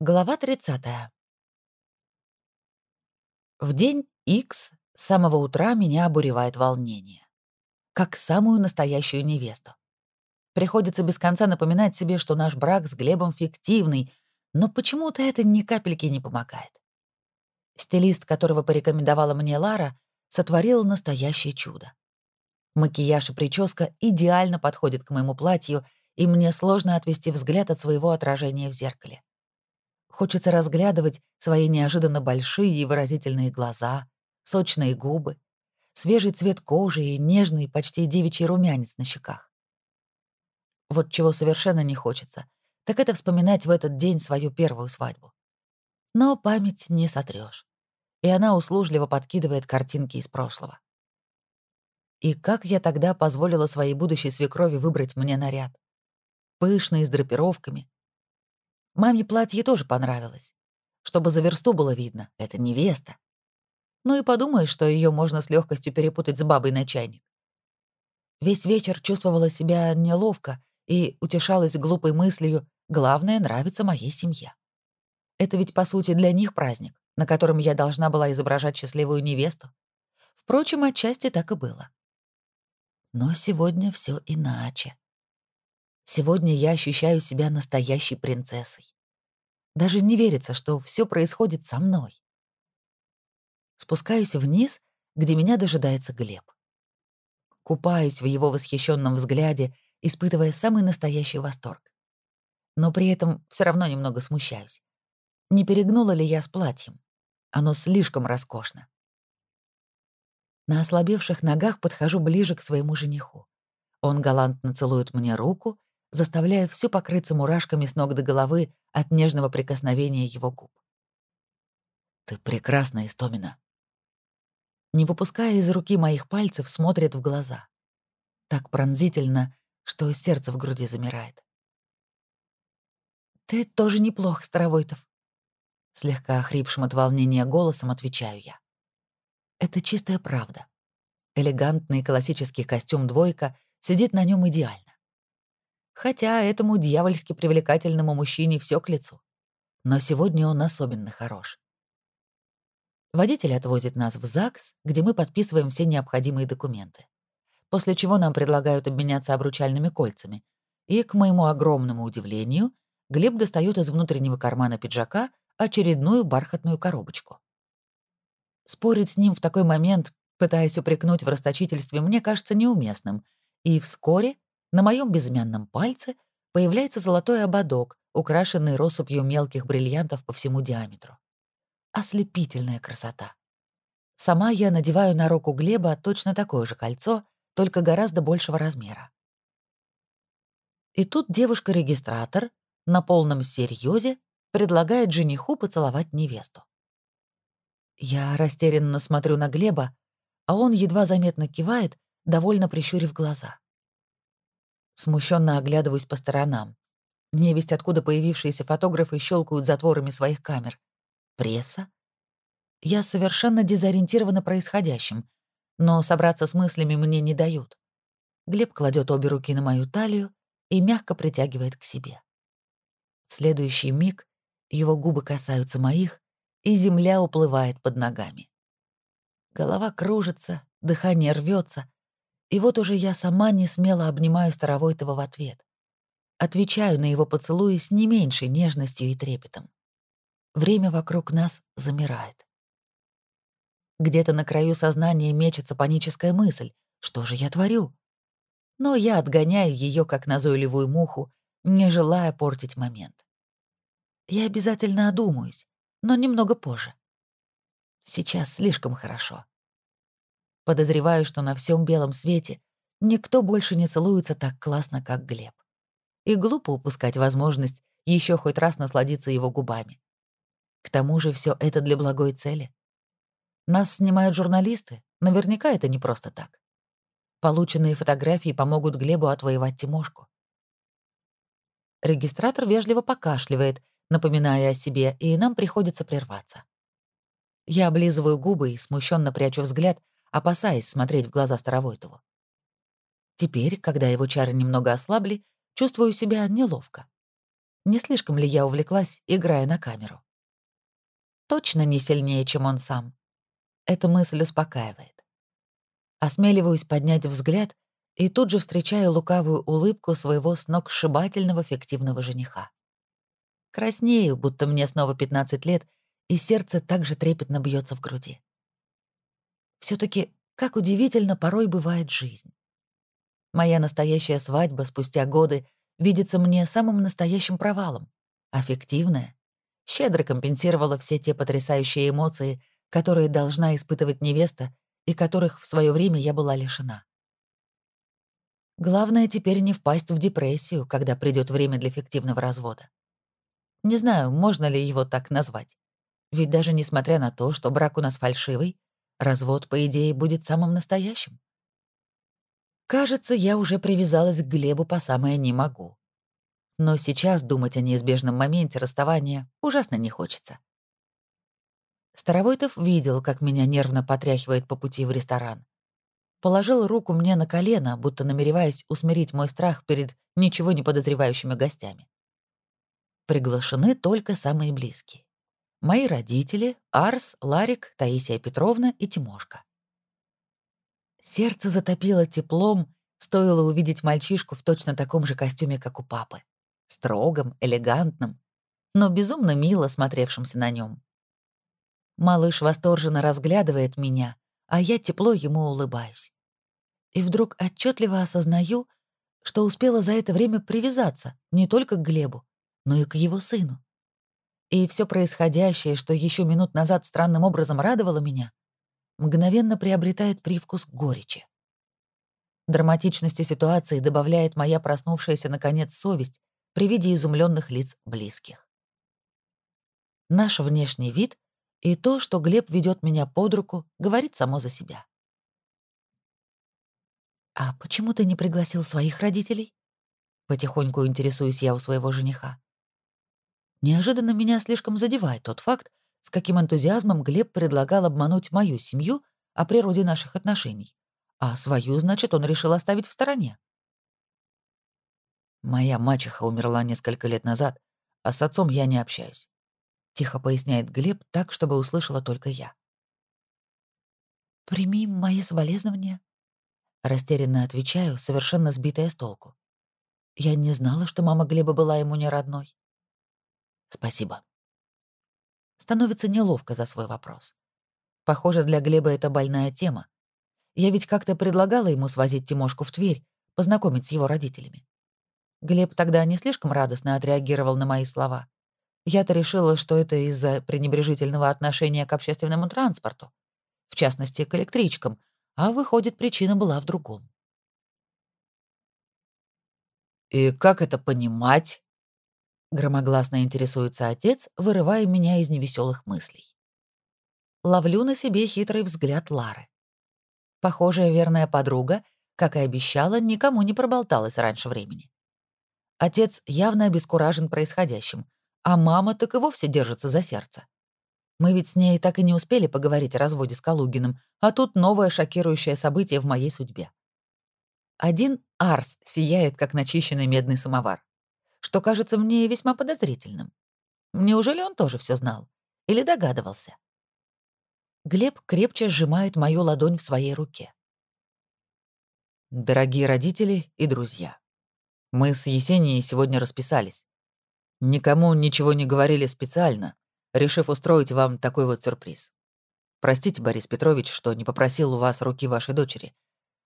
Глава 30. В день X с самого утра меня обуревает волнение. Как самую настоящую невесту. Приходится без конца напоминать себе, что наш брак с Глебом фиктивный, но почему-то это ни капельки не помогает. Стилист, которого порекомендовала мне Лара, сотворил настоящее чудо. Макияж и прическа идеально подходят к моему платью, и мне сложно отвести взгляд от своего отражения в зеркале. Хочется разглядывать свои неожиданно большие и выразительные глаза, сочные губы, свежий цвет кожи и нежный, почти девичий румянец на щеках. Вот чего совершенно не хочется, так это вспоминать в этот день свою первую свадьбу. Но память не сотрёшь, и она услужливо подкидывает картинки из прошлого. И как я тогда позволила своей будущей свекрови выбрать мне наряд? Пышный, с драпировками, Маме платье тоже понравилось. Чтобы за версту было видно, это невеста. Ну и подумаешь, что ее можно с легкостью перепутать с бабой на чайник. Весь вечер чувствовала себя неловко и утешалась глупой мыслью «главное, нравится моей семье». Это ведь, по сути, для них праздник, на котором я должна была изображать счастливую невесту. Впрочем, отчасти так и было. Но сегодня все иначе. Сегодня я ощущаю себя настоящей принцессой. Даже не верится, что все происходит со мной. Спускаюсь вниз, где меня дожидается Глеб. Купаюсь в его восхищенном взгляде, испытывая самый настоящий восторг. Но при этом все равно немного смущаюсь. Не перегнула ли я с платьем? Оно слишком роскошно. На ослабевших ногах подхожу ближе к своему жениху. Он галантно целует мне руку, заставляя всю покрыться мурашками с ног до головы от нежного прикосновения его губ. «Ты прекрасна, Истомина!» Не выпуская из руки моих пальцев, смотрит в глаза. Так пронзительно, что сердце в груди замирает. «Ты тоже неплох, Старовойтов», — слегка охрипшим от волнения голосом отвечаю я. Это чистая правда. Элегантный классический костюм «двойка» сидит на нем идеально хотя этому дьявольски привлекательному мужчине все к лицу. Но сегодня он особенно хорош. Водитель отвозит нас в ЗАГС, где мы подписываем все необходимые документы. После чего нам предлагают обменяться обручальными кольцами. И, к моему огромному удивлению, Глеб достает из внутреннего кармана пиджака очередную бархатную коробочку. Спорить с ним в такой момент, пытаясь упрекнуть в расточительстве, мне кажется неуместным, и вскоре на моем безымянном пальце появляется золотой ободок, украшенный россыпью мелких бриллиантов по всему диаметру. Ослепительная красота. Сама я надеваю на руку Глеба точно такое же кольцо, только гораздо большего размера. И тут девушка-регистратор на полном серьезе предлагает жениху поцеловать невесту. Я растерянно смотрю на Глеба, а он едва заметно кивает, довольно прищурив глаза. Смущенно оглядываюсь по сторонам. Невесть, откуда появившиеся фотографы щелкают затворами своих камер. Пресса? Я совершенно дезориентирована происходящим, но собраться с мыслями мне не дают. Глеб кладет обе руки на мою талию и мягко притягивает к себе. В следующий миг его губы касаются моих, и земля уплывает под ногами. Голова кружится, дыхание рвется, и вот уже я сама не смело обнимаю Старовойтова в ответ. Отвечаю на его поцелуи с не меньшей нежностью и трепетом. Время вокруг нас замирает. Где-то на краю сознания мечется паническая мысль. Что же я творю? Но я отгоняю ее как назойливую муху, не желая портить момент. Я обязательно одумаюсь, но немного позже. Сейчас слишком хорошо. Подозреваю, что на всем белом свете никто больше не целуется так классно, как Глеб. И глупо упускать возможность еще хоть раз насладиться его губами. К тому же все это для благой цели. Нас снимают журналисты, наверняка это не просто так. Полученные фотографии помогут Глебу отвоевать Тимошку. Регистратор вежливо покашливает, напоминая о себе, и нам приходится прерваться. Я облизываю губы и смущенно прячу взгляд, опасаясь смотреть в глаза Старовойтову. Теперь, когда его чары немного ослабли, чувствую себя неловко. Не слишком ли я увлеклась, играя на камеру? Точно не сильнее, чем он сам. Эта мысль успокаивает. Осмеливаюсь поднять взгляд и тут же встречаю лукавую улыбку своего сногсшибательного фиктивного жениха. Краснею, будто мне снова 15 лет, и сердце также трепетно бьется в груди. Все таки как удивительно порой бывает жизнь. Моя настоящая свадьба спустя годы видится мне самым настоящим провалом, а щедро компенсировала все те потрясающие эмоции, которые должна испытывать невеста и которых в свое время я была лишена. Главное теперь не впасть в депрессию, когда придет время для фиктивного развода. Не знаю, можно ли его так назвать. Ведь даже несмотря на то, что брак у нас фальшивый, развод, по идее, будет самым настоящим. Кажется, я уже привязалась к Глебу по самое «не могу». Но сейчас думать о неизбежном моменте расставания ужасно не хочется. Старовойтов видел, как меня нервно потряхивает по пути в ресторан. Положил руку мне на колено, будто намереваясь усмирить мой страх перед ничего не подозревающими гостями. Приглашены только самые близкие. Мои родители, Арс, Ларик, Таисия Петровна и Тимошка. Сердце затопило теплом, стоило увидеть мальчишку в точно таком же костюме, как у папы. Строгом, элегантным, но безумно мило смотревшимся на нем. Малыш восторженно разглядывает меня, а я тепло ему улыбаюсь. И вдруг отчетливо осознаю, что успела за это время привязаться не только к Глебу, но и к его сыну. И все происходящее, что еще минут назад странным образом радовало меня, мгновенно приобретает привкус горечи. Драматичности ситуации добавляет моя проснувшаяся, наконец, совесть при виде изумленных лиц близких. Наш внешний вид и то, что Глеб ведет меня под руку, говорит само за себя. «А почему ты не пригласил своих родителей?» Потихоньку интересуюсь я у своего жениха. Неожиданно меня слишком задевает тот факт, с каким энтузиазмом Глеб предлагал обмануть мою семью о природе наших отношений, а свою, значит, он решил оставить в стороне. Моя мачеха умерла несколько лет назад, а с отцом я не общаюсь тихо поясняет Глеб так, чтобы услышала только я. «Прими мои соболезнования», — растерянно отвечаю, совершенно сбитая с толку. Я не знала, что мама Глеба была ему не родной. «Спасибо». Становится неловко за свой вопрос. Похоже, для Глеба это больная тема. Я ведь как-то предлагала ему свозить Тимошку в Тверь, познакомить с его родителями. Глеб тогда не слишком радостно отреагировал на мои слова. Я-то решила, что это из-за пренебрежительного отношения к общественному транспорту, в частности, к электричкам, а выходит, причина была в другом. «И как это понимать?» — громогласно интересуется отец, вырывая меня из невеселых мыслей. Ловлю на себе хитрый взгляд Лары. Похожая верная подруга, как и обещала, никому не проболталась раньше времени. Отец явно обескуражен происходящим, а мама так и вовсе держится за сердце. Мы ведь с ней так и не успели поговорить о разводе с Калугиным, а тут новое шокирующее событие в моей судьбе. Один Арс сияет, как начищенный медный самовар, что кажется мне весьма подозрительным. Неужели он тоже все знал? Или догадывался? Глеб крепче сжимает мою ладонь в своей руке. Дорогие родители и друзья, мы с Есенией сегодня расписались. Никому ничего не говорили специально, решив устроить вам такой вот сюрприз. Простите, Борис Петрович, что не попросил у вас руки вашей дочери.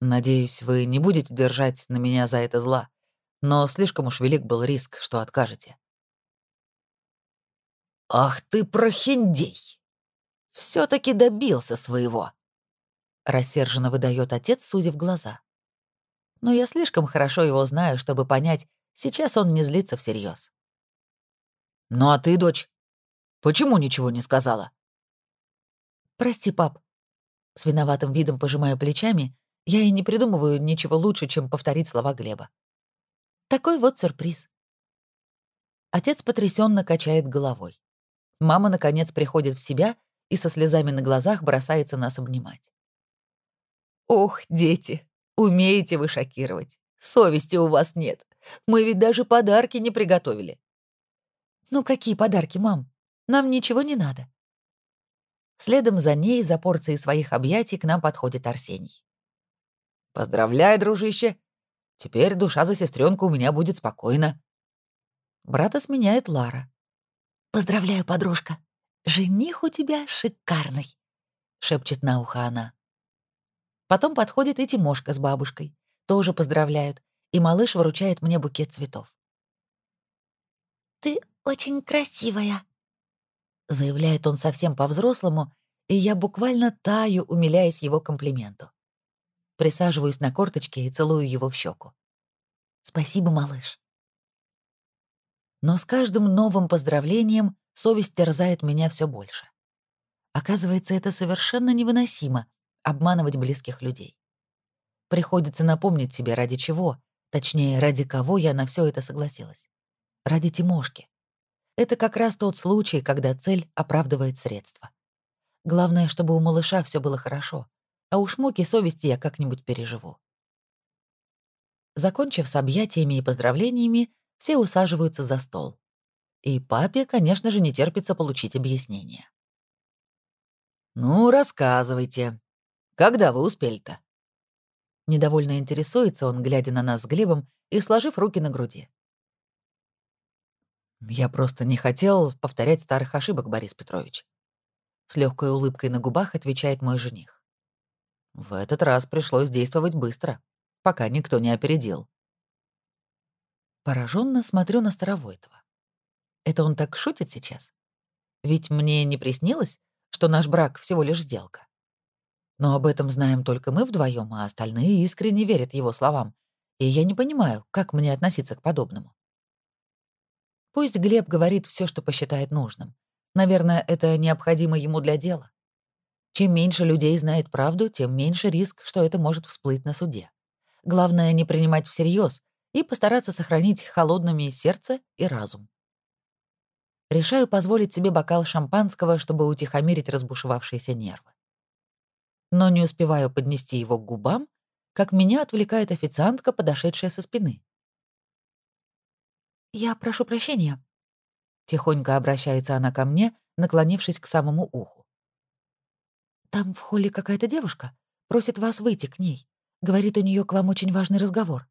Надеюсь, вы не будете держать на меня за это зла, но слишком уж велик был риск, что откажете. «Ах ты, прохиндей! все таки добился своего!» Рассерженно выдает отец, судя в глаза. Но я слишком хорошо его знаю, чтобы понять, сейчас он не злится всерьез. «Ну а ты, дочь, почему ничего не сказала?» «Прости, пап». С виноватым видом пожимая плечами, я и не придумываю ничего лучше, чем повторить слова Глеба. Такой вот сюрприз. Отец потрясенно качает головой. Мама, наконец, приходит в себя и со слезами на глазах бросается нас обнимать. «Ох, дети, умеете вы шокировать. Совести у вас нет. Мы ведь даже подарки не приготовили. «Ну какие подарки, мам? Нам ничего не надо». Следом за ней, за порцией своих объятий, к нам подходит Арсений. «Поздравляю, дружище! Теперь душа за сестренку у меня будет спокойна». Брата сменяет Лара. «Поздравляю, подружка. Жених у тебя шикарный», — шепчет на ухо она. Потом подходит и Тимошка с бабушкой. Тоже поздравляют, и малыш выручает мне букет цветов. «Ты очень красивая», — заявляет он совсем по-взрослому, и я буквально таю, умиляясь его комплименту. Присаживаюсь на корточке и целую его в щеку. «Спасибо, малыш». Но с каждым новым поздравлением совесть терзает меня все больше. Оказывается, это совершенно невыносимо — обманывать близких людей. Приходится напомнить себе, ради чего, точнее, ради кого я на все это согласилась. Ради Тимошки. Это как раз тот случай, когда цель оправдывает средства. Главное, чтобы у малыша все было хорошо, а уж муки совести я как-нибудь переживу. Закончив с объятиями и поздравлениями, все усаживаются за стол. И папе, конечно же, не терпится получить объяснение. «Ну, рассказывайте. Когда вы успели-то?» Недовольно интересуется он, глядя на нас с Глебом и сложив руки на груди. Я просто не хотел повторять старых ошибок, Борис Петрович. С легкой улыбкой на губах отвечает мой жених. В этот раз пришлось действовать быстро, пока никто не опередил. Пораженно смотрю на Старовойтова. Это он так шутит сейчас? Ведь мне не приснилось, что наш брак всего лишь сделка. Но об этом знаем только мы вдвоем, а остальные искренне верят его словам, и я не понимаю, как мне относиться к подобному. Пусть Глеб говорит все, что посчитает нужным. Наверное, это необходимо ему для дела. Чем меньше людей знает правду, тем меньше риск, что это может всплыть на суде. Главное не принимать всерьез и постараться сохранить холодными сердце и разум. Решаю позволить себе бокал шампанского, чтобы утихомирить разбушевавшиеся нервы. Но не успеваю поднести его к губам, как меня отвлекает официантка, подошедшая со спины. «Я прошу прощения». Тихонько обращается она ко мне, наклонившись к самому уху. «Там в холле какая-то девушка. Просит вас выйти к ней. Говорит, у нее к вам очень важный разговор».